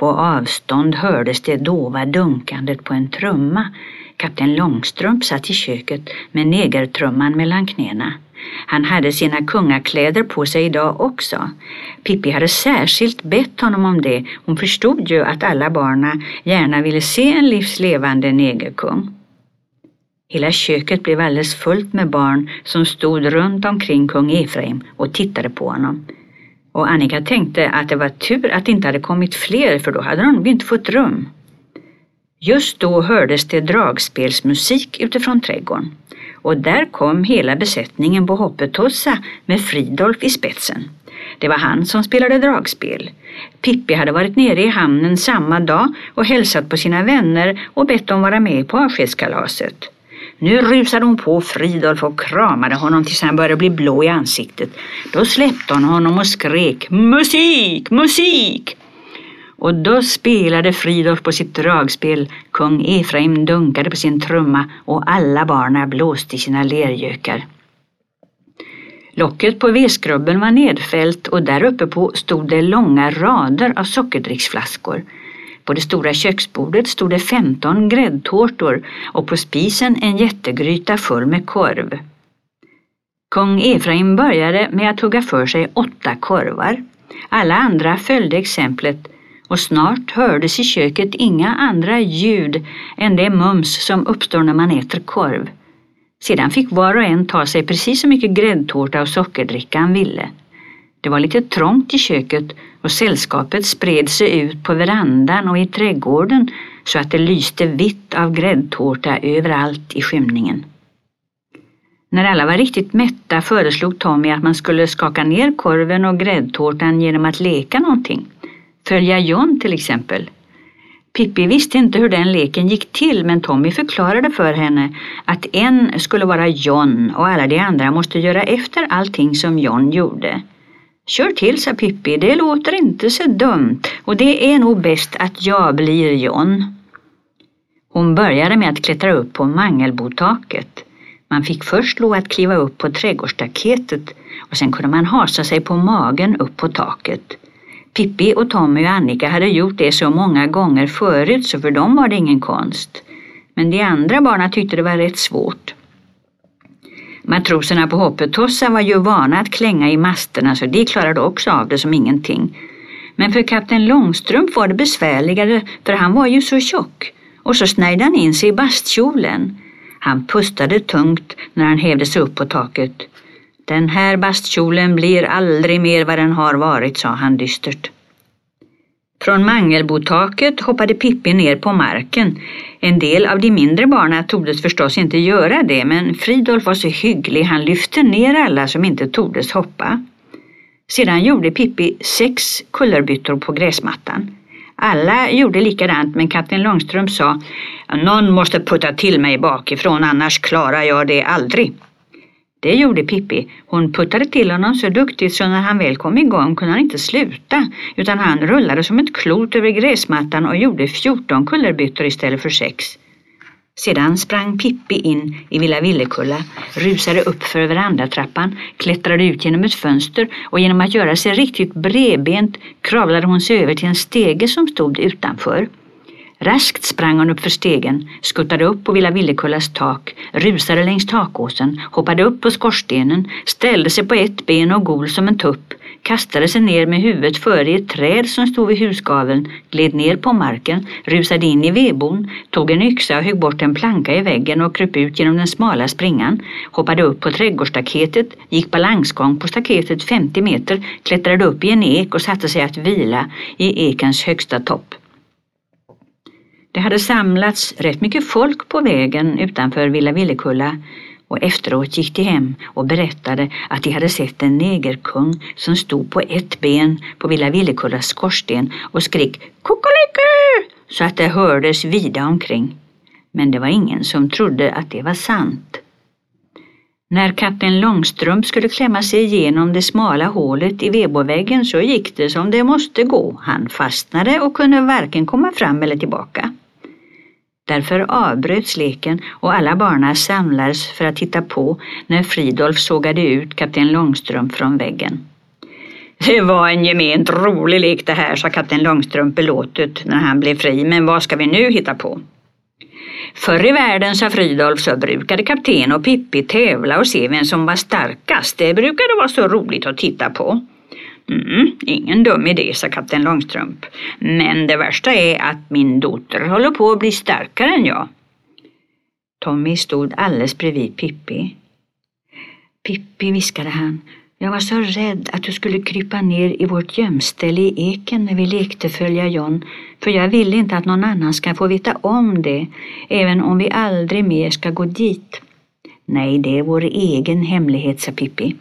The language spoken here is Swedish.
På avstånd hördes det dova dunkandet på en trumma. Kapten Långstrump satt i köket med negertrumman mellan knäna. Han hade sina kungakläder på sig idag också. Pippi hade särskilt bett honom om det. Hon förstod ju att alla barna gärna ville se en livslevande negerkung. Hela köket blev alldeles fullt med barn som stod runt omkring kung Efraim och tittade på honom. Och Annika tänkte att det var tur att det inte hade kommit fler för då hade de nog inte fått rum. Just då hördes det dragspelsmusik utifrån trädgården och där kom hela besättningen på Hoppetossa med Fridolf i spetsen. Det var han som spelade dragspel. Pippi hade varit nere i hamnen samma dag och hälsat på sina vänner och bett dem vara med på avskedskalaset. Nu rusade hon på Fridolf och kramade honom tills han började bli blå i ansiktet. Då släppte hon honom och skrek musik, musik! Och då spelade Fridolf på sitt dragspel, kung Efraim dunkade på sin trumma och alla barna blåste i sina lergökar. Locket på vedskrubben var nedfällt och där uppe på stod det långa rader av sockerdricksflaskor. På det stora köksbordet stod det 15 gräddtårtor och på spisen en jättegryta full med korv. Kung Efraim började med att hugga för sig åtta korvar. Alla andra följde exemplet och snart hördes i köket inga andra ljud än det mums som uppstår när man äter korv. Sedan fick var och en ta sig precis så mycket gräddtårta och sockerdricka han ville. Det var lite trångt i köket och sällskapet spred sig ut på verandan och i trädgården så att det lyste vitt av gräddtårta överallt i skymningen. När alla var riktigt mätta föreslog Tommy att man skulle skaka ner korven och gräddtårtan genom att leka någonting. Följa John till exempel. Pippi visste inte hur den leken gick till men Tommy förklarade för henne att en skulle vara John och alla de andra måste göra efter allting som John gjorde. Kör till, sa Pippi, det låter inte så dumt och det är nog bäst att jag blir John. Hon började med att klättra upp på mangelbotaket. Man fick först lov att kliva upp på trädgårdsstaketet och sen kunde man hasa sig på magen upp på taket. Pippi och Tommy och Annika hade gjort det så många gånger förut så för dem var det ingen konst. Men de andra barnen tyckte det var rätt svårt. Matroserna på Hoppetossa var ju vana att klänga i masterna så de klarade också av det som ingenting. Men för kapten Långstrump var det besvärligare för han var ju så tjock. Och så snärjde han in sig i bastkjolen. Han pustade tungt när han hävde sig upp på taket. Den här bastkjolen blir aldrig mer vad den har varit, sa han dystert. Från mangelbotaket hoppade Pippi ner på marken. En del av de mindre barnen tordes förstås inte göra det men Fridolf var så hygglig han lyfte ner alla som inte tordes hoppa. Sedan gjorde Pippi sex kullerbyttor på gräsmattan. Alla gjorde likadant men kapten Långström sa Någon måste putta till mig bakifrån annars klarar jag det aldrig. Det gjorde Pippi. Hon puttade till honom så duktigt så när han väl kom igång kunde han inte sluta utan han rullade som ett klot över gräsmattan och gjorde 14 kullerbyttor istället för sex. Sedan sprang Pippi in i Villa Villekulla, rusade upp för verandatrappan, klättrade ut genom ett fönster och genom att göra sig riktigt bredbent kravlade hon sig över till en stege som stod utanför. Raskt sprang hon upp för stegen, skuttade upp på Villa Villekullas tak, rusade längs takåsen, hoppade upp på skorstenen, ställde sig på ett ben och gol som en tupp, kastade sig ner med huvudet före ett träd som stod vid husgaveln, gled ner på marken, rusade in i vedbon, tog en yxa och högg bort en planka i väggen och kröp ut genom den smala springan, hoppade upp på trädgårdsstaketet, gick balansgång på staketet 50 meter, klättrade upp i en ek och satte sig att vila i ekens högsta topp. Det hade samlats rätt mycket folk på vägen utanför Villa Villekulla och efteråt gick de hem och berättade att de hade sett en negerkung som stod på ett ben på Villa Villekullas skorsten och skrek kokoliko så att det hördes vida omkring. Men det var ingen som trodde att det var sant. När kapten Långstrump skulle klämma sig igenom det smala hålet i veboväggen så gick det som det måste gå. Han fastnade och kunde varken komma fram eller tillbaka. Därför avbröts leken och alla barnen samlades för att titta på när Fridolf sågade ut kapten Långstrump från väggen. Det var en gement rolig lek det här, sa kapten Långstrump belåtet när han blev fri. Men vad ska vi nu hitta på? Förr i världen, sa Fridolf, så brukade kapten och Pippi tävla och se vem som var starkast. Det brukade vara så roligt att titta på. Mm, ingen dum idé, sa kapten Långstrump. Men det värsta är att min dotter håller på att bli starkare än jag. Tommy stod alldeles bredvid Pippi. Pippi, viskade han, jag var så rädd att du skulle krypa ner i vårt gömställe i eken när vi lekte följa John, för jag ville inte att någon annan ska få veta om det, även om vi aldrig mer ska gå dit. Nej, det är vår egen hemlighet, sa Pippi.